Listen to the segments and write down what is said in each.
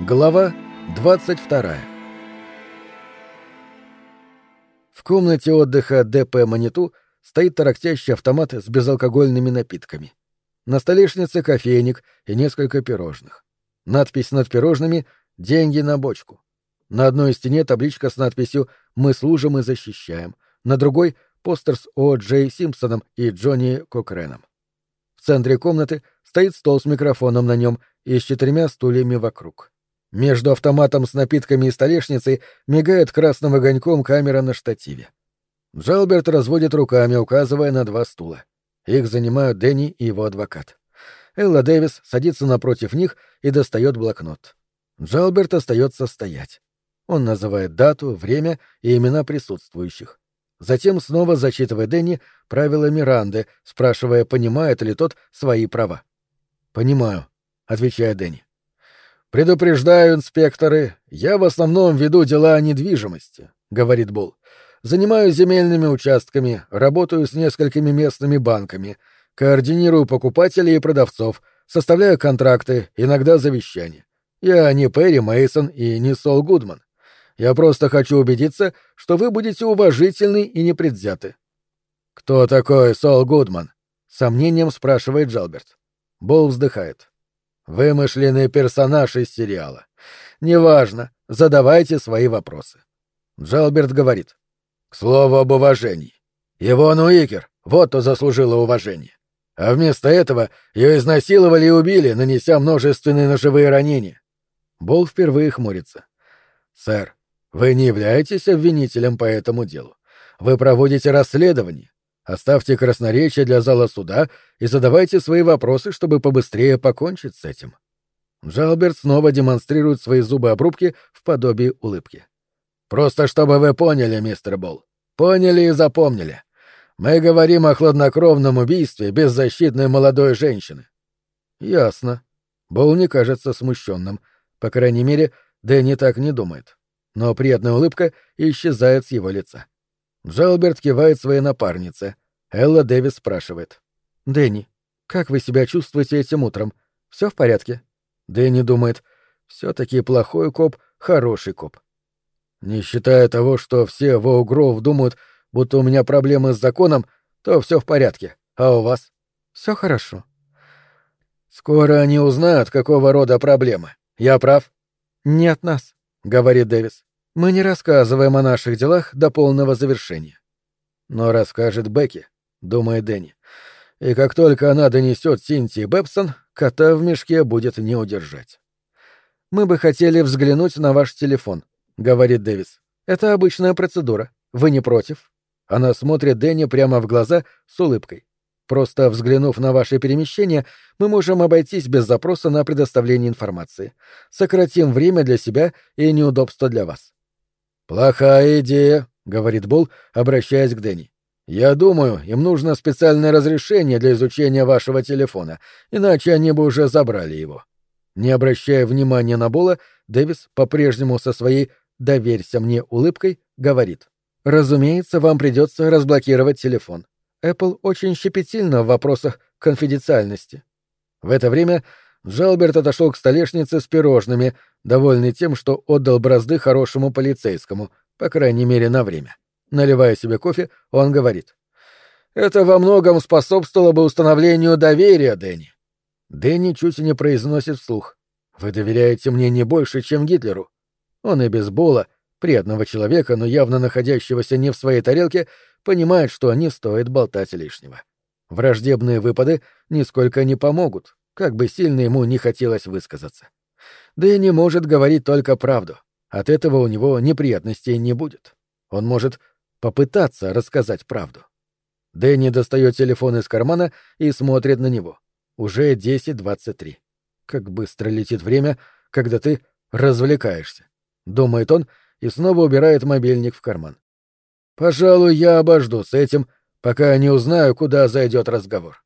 Глава 22 В комнате отдыха ДП «Маниту» стоит тарахтящий автомат с безалкогольными напитками. На столешнице кофейник и несколько пирожных. Надпись над пирожными «Деньги на бочку». На одной стене табличка с надписью «Мы служим и защищаем», на другой — постер с О. Джей Симпсоном и Джонни Кокреном. В центре комнаты стоит стол с микрофоном на нем и с четырьмя стульями вокруг. Между автоматом с напитками и столешницей мигает красным огоньком камера на штативе. Джалберт разводит руками, указывая на два стула. Их занимают Дэнни и его адвокат. Элла Дэвис садится напротив них и достает блокнот. Джалберт остается стоять. Он называет дату, время и имена присутствующих. Затем снова зачитывает Дэнни правила Миранды, спрашивая, понимает ли тот свои права. «Понимаю», — отвечает Дэнни. «Предупреждаю, инспекторы, я в основном веду дела о недвижимости», — говорит Булл. «Занимаюсь земельными участками, работаю с несколькими местными банками, координирую покупателей и продавцов, составляю контракты, иногда завещания. Я не Перри Мейсон и не Сол Гудман. Я просто хочу убедиться, что вы будете уважительны и непредвзяты». «Кто такой Сол Гудман?» — сомнением спрашивает Джалберт. Бол вздыхает. Вымышленный персонаж из сериала. Неважно, задавайте свои вопросы. Джалберт говорит. К слову об уважении. Его Уикер, вот кто заслужила уважение. А вместо этого ее изнасиловали и убили, нанеся множественные ножевые ранения. Бол впервые хмурится. «Сэр, вы не являетесь обвинителем по этому делу. Вы проводите расследование. Оставьте красноречие для зала суда и задавайте свои вопросы, чтобы побыстрее покончить с этим. Джалберт снова демонстрирует свои зубы-обрубки в подобии улыбки. «Просто чтобы вы поняли, мистер Болл. Поняли и запомнили. Мы говорим о хладнокровном убийстве беззащитной молодой женщины». «Ясно». Болл не кажется смущенным. По крайней мере, Дэнни так не думает. Но приятная улыбка исчезает с его лица. Джалберт кивает своей напарнице. Элла Дэвис спрашивает. «Дэнни, как вы себя чувствуете этим утром? Все в порядке?» Дэнни думает. «Все-таки плохой коп — хороший коп». Не считая того, что все в Оугров думают, будто у меня проблемы с законом, то все в порядке. А у вас? Все хорошо. Скоро они узнают, какого рода проблемы. Я прав? Не от нас, говорит Дэвис. Мы не рассказываем о наших делах до полного завершения. Но расскажет Бекки, думает Дэнни. И как только она донесет Синтии Бэбсон, кота в мешке будет не удержать. Мы бы хотели взглянуть на ваш телефон, говорит Дэвис. Это обычная процедура. Вы не против? Она смотрит Дэнни прямо в глаза с улыбкой. Просто взглянув на ваше перемещение, мы можем обойтись без запроса на предоставление информации. Сократим время для себя и неудобства для вас. «Плохая идея», — говорит Бол, обращаясь к Дэнни. «Я думаю, им нужно специальное разрешение для изучения вашего телефона, иначе они бы уже забрали его». Не обращая внимания на Бола, Дэвис, по-прежнему со своей «доверься мне» улыбкой, говорит. «Разумеется, вам придется разблокировать телефон. Apple очень щепетильна в вопросах конфиденциальности». В это время Жалберт отошел к столешнице с пирожными, довольный тем, что отдал бразды хорошему полицейскому, по крайней мере, на время. Наливая себе кофе, он говорит. «Это во многом способствовало бы установлению доверия, Дэнни». Дэнни чуть не произносит вслух. «Вы доверяете мне не больше, чем Гитлеру». Он и без Бола, приятного человека, но явно находящегося не в своей тарелке, понимает, что не стоит болтать лишнего. Враждебные выпады нисколько не помогут, как бы сильно ему не хотелось высказаться. Да может говорить только правду. От этого у него неприятностей не будет. Он может попытаться рассказать правду. Дэнни достает телефон из кармана и смотрит на него. Уже 10.23. Как быстро летит время, когда ты развлекаешься. Думает он и снова убирает мобильник в карман. Пожалуй, я обожду с этим, пока не узнаю, куда зайдет разговор.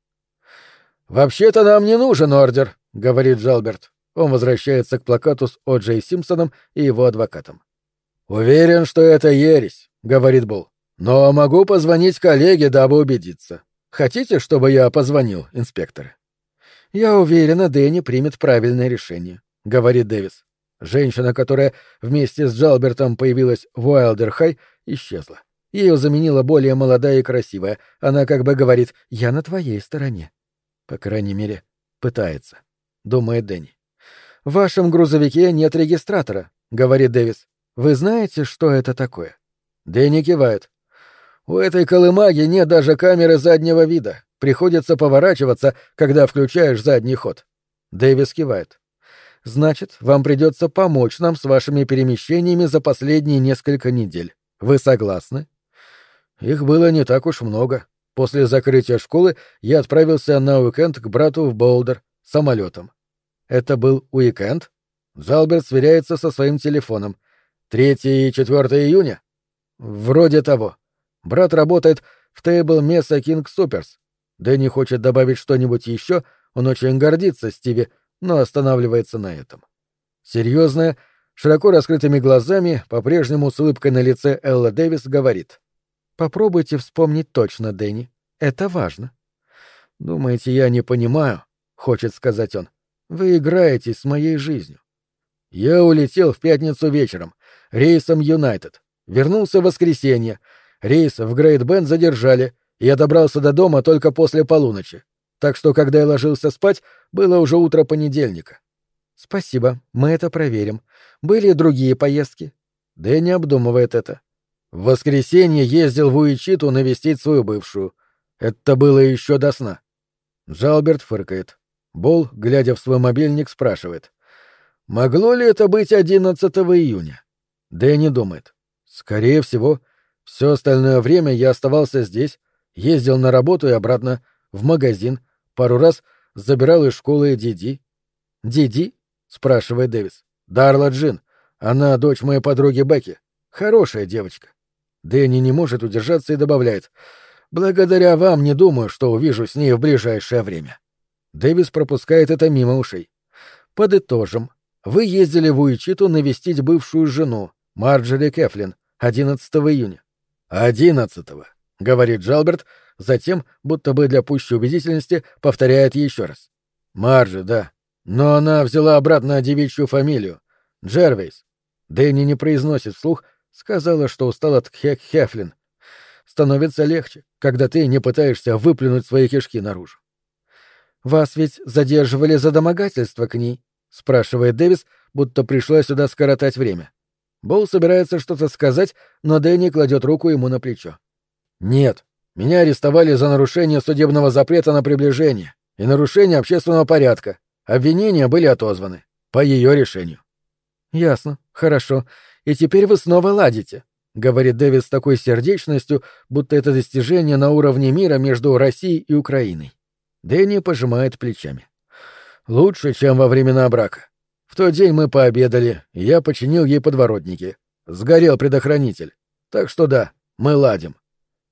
«Вообще-то нам не нужен ордер», — говорит Джалберт. Он возвращается к плакату с О'Джей Симпсоном и его адвокатом. «Уверен, что это ересь», — говорит Булл. «Но могу позвонить коллеге, дабы убедиться. Хотите, чтобы я позвонил, инспекторы?» «Я уверена, Дэнни примет правильное решение», — говорит Дэвис. Женщина, которая вместе с Джалбертом появилась в Уайлдер-Хай, исчезла. Ее заменила более молодая и красивая. Она как бы говорит «Я на твоей стороне». По крайней мере, пытается, — думает Дэнни. «В вашем грузовике нет регистратора», — говорит Дэвис. «Вы знаете, что это такое?» Дэнни кивает. «У этой колымаги нет даже камеры заднего вида. Приходится поворачиваться, когда включаешь задний ход». Дэвис кивает. Значит, вам придется помочь нам с вашими перемещениями за последние несколько недель. Вы согласны? Их было не так уж много. После закрытия школы я отправился на уикенд к брату в Болдер самолетом. Это был уикенд? Залберт сверяется со своим телефоном. 3 и 4 июня? Вроде того. Брат работает в Тейбл Месса Кинг Суперс. Дэнни хочет добавить что-нибудь еще, он очень гордится Стиви, но останавливается на этом. Серьезная, широко раскрытыми глазами, по-прежнему с улыбкой на лице Элла Дэвис говорит. «Попробуйте вспомнить точно, Дэнни. Это важно». «Думаете, я не понимаю?» — хочет сказать он. «Вы играете с моей жизнью». Я улетел в пятницу вечером, рейсом Юнайтед. Вернулся в воскресенье. Рейс в Грейт Бен задержали, и я добрался до дома только после полуночи так что, когда я ложился спать, было уже утро понедельника. Спасибо, мы это проверим. Были другие поездки? Дэнни обдумывает это. В воскресенье ездил в Уичиту навестить свою бывшую. Это было еще до сна. Джалберт фыркает. Бол, глядя в свой мобильник, спрашивает. Могло ли это быть 11 июня? Дэнни думает. Скорее всего, все остальное время я оставался здесь, ездил на работу и обратно, в магазин, пару раз забирал из школы Диди. «Диди?» — спрашивает Дэвис. «Дарла Джин. Она дочь моей подруги Бекки. Хорошая девочка». Дэнни не может удержаться и добавляет. «Благодаря вам не думаю, что увижу с ней в ближайшее время». Дэвис пропускает это мимо ушей. Подытожим. Вы ездили в Уичиту навестить бывшую жену, Марджери Кефлин, 11 июня. «Одиннадцатого», — говорит Джалберт, затем, будто бы для пущей убедительности, повторяет еще раз. «Марджи, да. Но она взяла обратно девичью фамилию. Джервейс. Дэнни не произносит вслух, сказала, что устал от Хек Хефлин. Становится легче, когда ты не пытаешься выплюнуть свои кишки наружу. «Вас ведь задерживали за домогательство к ней?» — спрашивает Дэвис, будто пришла сюда скоротать время. Бол собирается что-то сказать, но Дэнни кладет руку ему на плечо. «Нет», меня арестовали за нарушение судебного запрета на приближение и нарушение общественного порядка. Обвинения были отозваны. По ее решению. Ясно. Хорошо. И теперь вы снова ладите, говорит Дэвид с такой сердечностью, будто это достижение на уровне мира между Россией и Украиной. Дэнни пожимает плечами. Лучше, чем во времена брака. В тот день мы пообедали, я починил ей подворотники. Сгорел предохранитель. Так что да, мы ладим.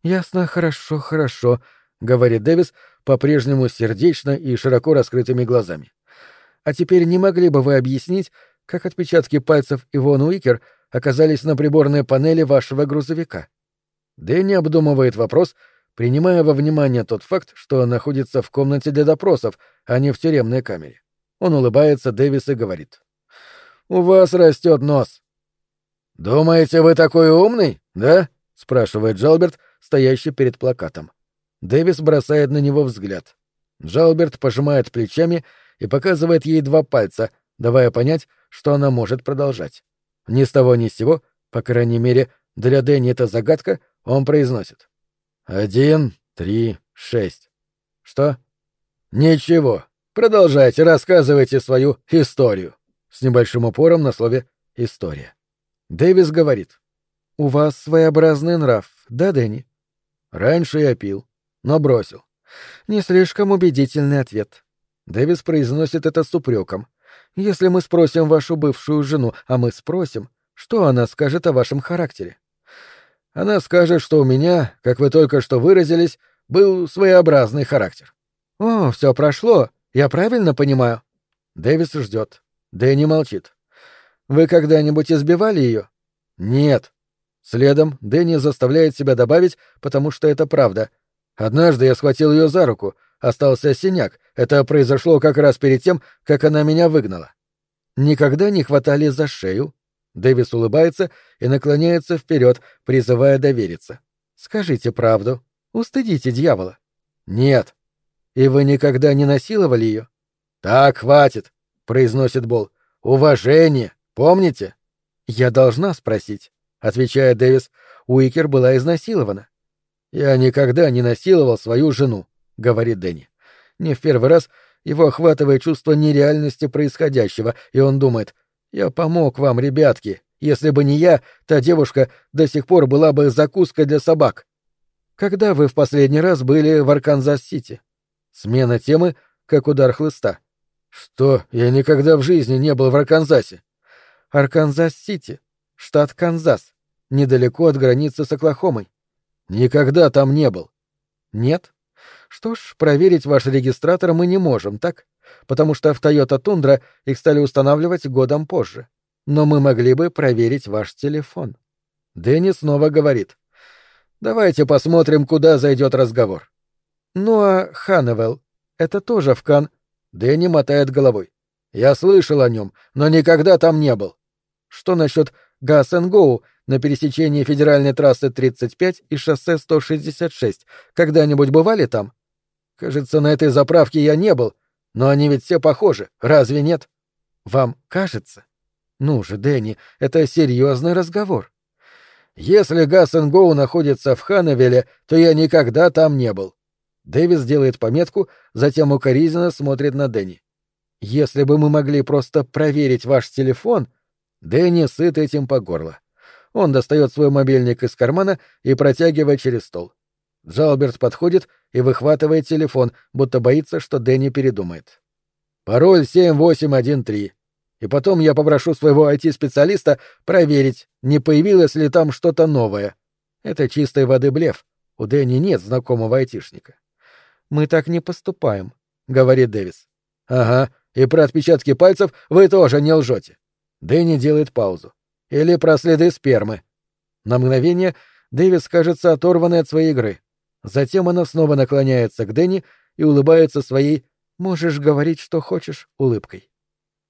«Ясно, хорошо, хорошо», — говорит Дэвис, по-прежнему сердечно и широко раскрытыми глазами. «А теперь не могли бы вы объяснить, как отпечатки пальцев Ивон Уикер оказались на приборной панели вашего грузовика?» Дэнни обдумывает вопрос, принимая во внимание тот факт, что находится в комнате для допросов, а не в тюремной камере. Он улыбается Дэвис и говорит. «У вас растет нос». «Думаете, вы такой умный, да?» — спрашивает Джалберт, — стоящий перед плакатом. Дэвис бросает на него взгляд. Джалберт пожимает плечами и показывает ей два пальца, давая понять, что она может продолжать. Ни с того ни с сего, по крайней мере, для Дэнни это загадка, он произносит. «Один, три, шесть». «Что?» «Ничего. Продолжайте, рассказывайте свою историю». С небольшим упором на слове «история». Дэвис говорит. «У вас своеобразный нрав, да, Дэнни? Раньше я пил, но бросил. Не слишком убедительный ответ. Дэвис произносит это с упреком. Если мы спросим вашу бывшую жену, а мы спросим, что она скажет о вашем характере? Она скажет, что у меня, как вы только что выразились, был своеобразный характер. О, все прошло. Я правильно понимаю? Дэвис ждет. Дэнни молчит. Вы когда-нибудь избивали ее? Нет. Следом Дэнни заставляет себя добавить, потому что это правда. Однажды я схватил ее за руку, остался синяк. Это произошло как раз перед тем, как она меня выгнала. никогда не хватали за шею?» Дэвис улыбается и наклоняется вперед, призывая довериться. «Скажите правду. Устыдите дьявола». «Нет». «И вы никогда не насиловали ее?» «Так, хватит», — произносит Бол. «Уважение, помните?» «Я должна спросить», — отвечает Дэвис. Уикер была изнасилована. «Я никогда не насиловал свою жену», — говорит Дэнни. Не в первый раз его охватывает чувство нереальности происходящего, и он думает, «Я помог вам, ребятки. Если бы не я, та девушка до сих пор была бы закуской для собак». «Когда вы в последний раз были в Арканзас-Сити?» Смена темы, как удар хлыста. «Что? Я никогда в жизни не был в Арканзасе». «Арканзас-Сити, штат Канзас, недалеко от границы с Оклахомой». «Никогда там не был». «Нет? Что ж, проверить ваш регистратор мы не можем, так? Потому что в Toyota Tundra их стали устанавливать годом позже. Но мы могли бы проверить ваш телефон». Дэнни снова говорит. «Давайте посмотрим, куда зайдет разговор». «Ну а Ханневелл, это тоже в Кан...» Дэнни мотает головой. «Я слышал о нем, но никогда там не был». «Что насчет Гас Гоу на пересечении федеральной трассы 35 и шоссе 166? Когда-нибудь бывали там?» Кажется, на этой заправке я не был, но они ведь все похожи, разве нет? Вам кажется? Ну же, Дэнни, это серьезный разговор. Если Гас Гоу находится в Ханневеле, то я никогда там не был. Дэвис делает пометку, затем укоризненно смотрит на Дэнни. Если бы мы могли просто проверить ваш телефон... Дэнни сыт этим по горло. Он достает свой мобильник из кармана и протягивает через стол. Джалберт подходит и выхватывает телефон, будто боится, что Дэнни передумает. Пароль 7813. И потом я попрошу своего IT-специалиста проверить, не появилось ли там что-то новое. Это чистой воды блеф. У Дэнни нет знакомого айтишника. «Мы так не поступаем», — говорит Дэвис. «Ага, и про отпечатки пальцев вы тоже не лжете». Дэнни делает паузу. «Или про следы спермы». На мгновение Дэвис кажется оторванной от своей игры. Затем она снова наклоняется к Дэнни и улыбается своей «можешь говорить, что хочешь» улыбкой.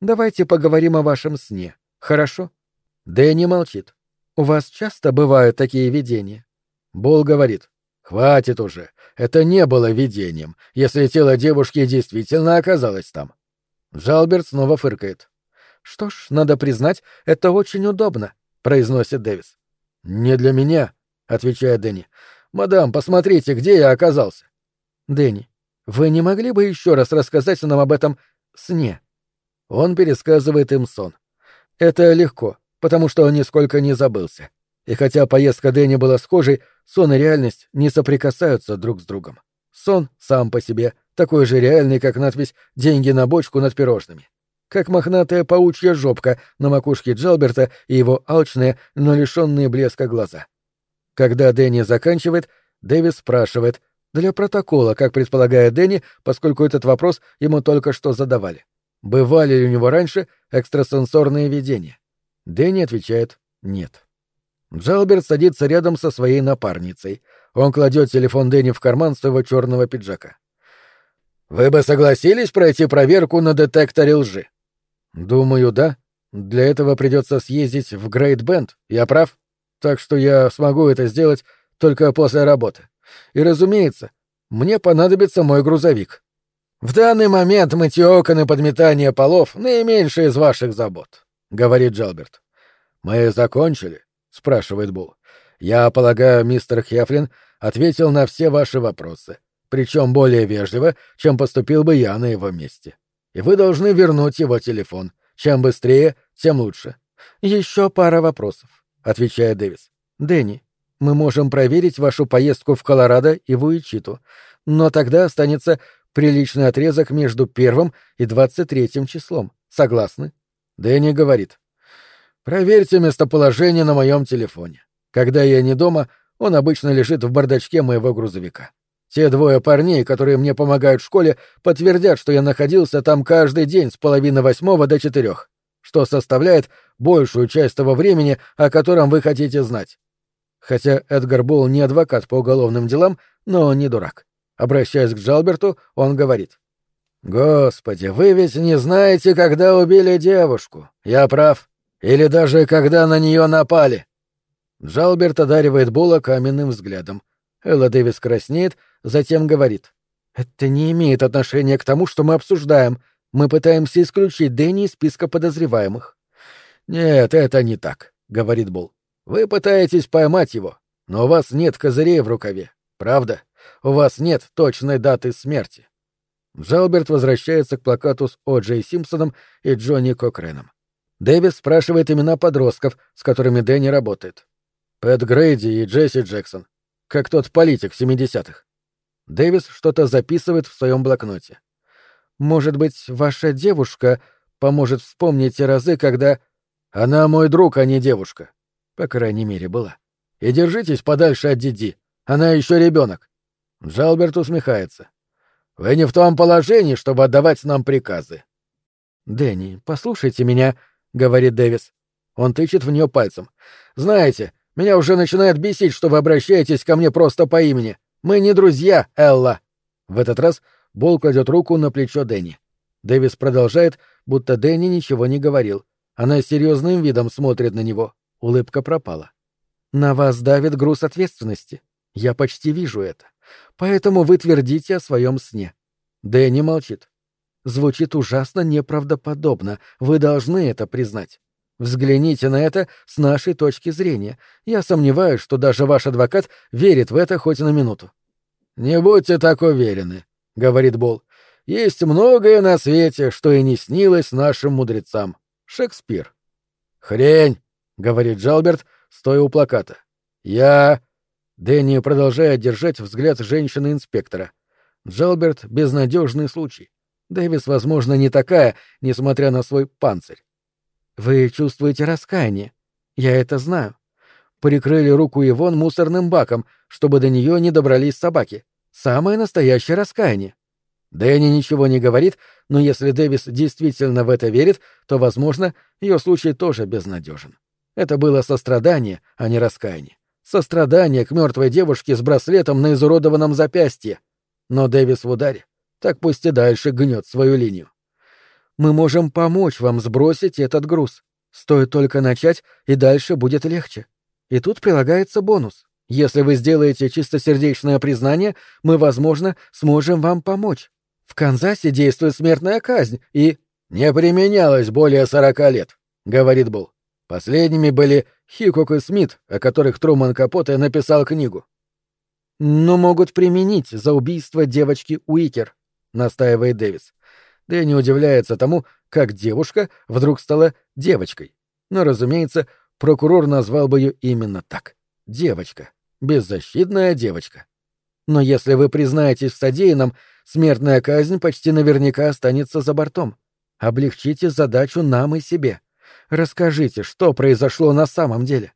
«Давайте поговорим о вашем сне, хорошо?» Дэнни молчит. «У вас часто бывают такие видения?» Бол говорит. «Хватит уже. Это не было видением, если тело девушки действительно оказалось там». Джалберт снова фыркает. «Что ж, надо признать, это очень удобно», — произносит Дэвис. «Не для меня», — отвечает Дэнни. «Мадам, посмотрите, где я оказался». «Дэнни, вы не могли бы еще раз рассказать нам об этом сне?» Он пересказывает им сон. Это легко, потому что он нисколько не забылся. И хотя поездка Дэнни была схожей, сон и реальность не соприкасаются друг с другом. Сон сам по себе такой же реальный, как надпись «Деньги на бочку над пирожными». Как мохнатая паучья жопка на макушке Джалберта и его алчные, но лишенные блеска глаза. Когда Дэнни заканчивает, Дэвис спрашивает, для протокола, как предполагает Дэнни, поскольку этот вопрос ему только что задавали. Бывали ли у него раньше экстрасенсорные видения? Дэнни отвечает «нет». Джалберт садится рядом со своей напарницей. Он кладет телефон Дэнни в карман своего черного пиджака. «Вы бы согласились пройти проверку на детекторе лжи?» «Думаю, да. Для этого придется съездить в Грейт Бенд. Я прав?» так что я смогу это сделать только после работы. И, разумеется, мне понадобится мой грузовик. В данный момент мытье окон и подметание полов — наименьшее из ваших забот, — говорит Джалберт. Мы закончили? — спрашивает Бул. Я полагаю, мистер Хефлин ответил на все ваши вопросы, причем более вежливо, чем поступил бы я на его месте. И вы должны вернуть его телефон. Чем быстрее, тем лучше. Еще пара вопросов. — отвечает Дэвис. «Дэнни, мы можем проверить вашу поездку в Колорадо и в Уичиту, но тогда останется приличный отрезок между первым и двадцать третьим числом. Согласны?» Дэнни говорит. «Проверьте местоположение на моем телефоне. Когда я не дома, он обычно лежит в бардачке моего грузовика. Те двое парней, которые мне помогают в школе, подтвердят, что я находился там каждый день с половины восьмого до четырех что составляет большую часть того времени, о котором вы хотите знать. Хотя Эдгар Болл не адвокат по уголовным делам, но он не дурак. Обращаясь к Джалберту, он говорит. Господи, вы ведь не знаете, когда убили девушку. Я прав. Или даже когда на нее напали. Джалберт одаривает Була каменным взглядом. Элла Дэвис краснеет, затем говорит. «Это не имеет отношения к тому, что мы обсуждаем. Мы пытаемся исключить Дэнни из списка подозреваемых». «Нет, это не так», — говорит Бул. «Вы пытаетесь поймать его, но у вас нет козырей в рукаве. Правда? У вас нет точной даты смерти». Джалберт возвращается к плакату с О. Джей Симпсоном и Джонни Кокреном. Дэвис спрашивает имена подростков, с которыми Дэнни работает. Пэт Грейди и Джесси Джексон. Как тот политик в 70-х. Дэвис что-то записывает в своем блокноте. «Может быть, ваша девушка поможет вспомнить те разы, когда...» «Она мой друг, а не девушка». По крайней мере, была. «И держитесь подальше от Диди. Она еще ребенок. Джалберт усмехается. «Вы не в том положении, чтобы отдавать нам приказы». «Дэнни, послушайте меня», — говорит Дэвис. Он тычет в нее пальцем. «Знаете, меня уже начинает бесить, что вы обращаетесь ко мне просто по имени. Мы не друзья, Элла!» В этот раз Бол кладет руку на плечо Дэнни. Дэвис продолжает, будто Дэнни ничего не говорил. Она серьезным видом смотрит на него. Улыбка пропала. «На вас давит груз ответственности. Я почти вижу это. Поэтому вы твердите о своем сне». Дэнни молчит. Звучит ужасно неправдоподобно. Вы должны это признать. Взгляните на это с нашей точки зрения. Я сомневаюсь, что даже ваш адвокат верит в это хоть на минуту. Не будьте так уверены, говорит Бол. Есть многое на свете, что и не снилось нашим мудрецам. Шекспир. Хрень, говорит Джалберт, стоя у плаката. Я... Дэнни продолжает держать взгляд женщины-инспектора. Джалберт — безнадежный случай. Дэвис, возможно, не такая, несмотря на свой панцирь. Вы чувствуете раскаяние. Я это знаю. Прикрыли руку Ивон мусорным баком, чтобы до нее не добрались собаки. Самое настоящее раскаяние. Дэнни ничего не говорит, но если Дэвис действительно в это верит, то, возможно, ее случай тоже безнадежен. Это было сострадание, а не раскаяние. Сострадание к мертвой девушке с браслетом на изуродованном запястье. Но Дэвис в ударе. Так пусть и дальше гнет свою линию. Мы можем помочь вам сбросить этот груз. Стоит только начать, и дальше будет легче. И тут прилагается бонус. Если вы сделаете чистосердечное признание, мы, возможно, сможем вам помочь. В Канзасе действует смертная казнь, и... «Не применялась более сорока лет», — говорит Булл. Последними были Хикок и Смит, о которых Труман Капоте написал книгу. «Но могут применить за убийство девочки Уикер», — настаивает Дэвис. Дэнни удивляется тому, как девушка вдруг стала девочкой. Но, разумеется, прокурор назвал бы ее именно так. Девочка. Беззащитная девочка. Но если вы признаетесь в содеянном, смертная казнь почти наверняка останется за бортом. Облегчите задачу нам и себе. Расскажите, что произошло на самом деле.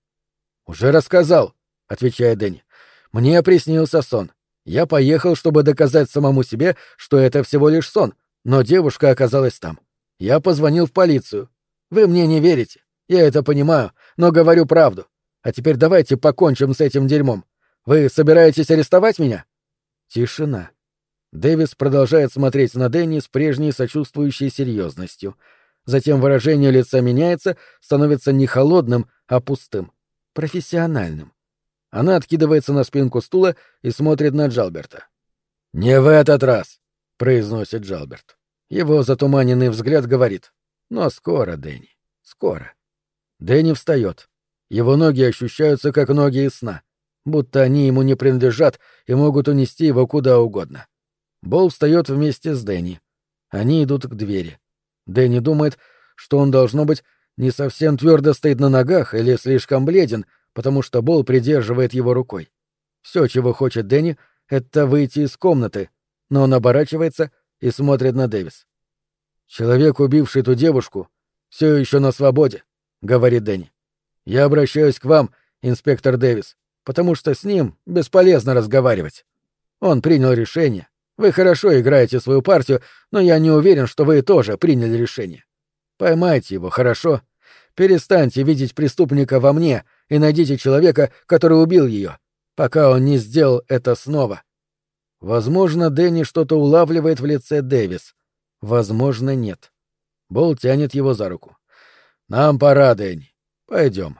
Уже рассказал, отвечает Дэнни. Мне приснился сон. Я поехал, чтобы доказать самому себе, что это всего лишь сон, но девушка оказалась там. Я позвонил в полицию. Вы мне не верите. Я это понимаю, но говорю правду. А теперь давайте покончим с этим дерьмом. Вы собираетесь арестовать меня? Тишина. Дэвис продолжает смотреть на Дэнни с прежней сочувствующей серьезностью. Затем выражение лица меняется, становится не холодным, а пустым. Профессиональным. Она откидывается на спинку стула и смотрит на Джалберта. «Не в этот раз!» — произносит Джалберт. Его затуманенный взгляд говорит. «Но скоро, Дэнни, скоро». Дэнни встает. Его ноги ощущаются как ноги из сна, будто они ему не принадлежат и могут унести его куда угодно. Бол встает вместе с Дэнни. Они идут к двери. Дэнни думает, что он, должно быть, не совсем твердо стоит на ногах или слишком бледен, потому что Бол придерживает его рукой. Все, чего хочет Дэнни, — это выйти из комнаты, но он оборачивается и смотрит на Дэвис. «Человек, убивший ту девушку, все еще на свободе», — говорит Дэнни. «Я обращаюсь к вам, инспектор Дэвис, потому что с ним бесполезно разговаривать. Он принял решение. Вы хорошо играете свою партию, но я не уверен, что вы тоже приняли решение. Поймайте его, хорошо? Перестаньте видеть преступника во мне и найдите человека, который убил ее, пока он не сделал это снова. Возможно, Дэнни что-то улавливает в лице Дэвис. Возможно, нет. Бол тянет его за руку. Нам пора, Дэнни. Пойдем.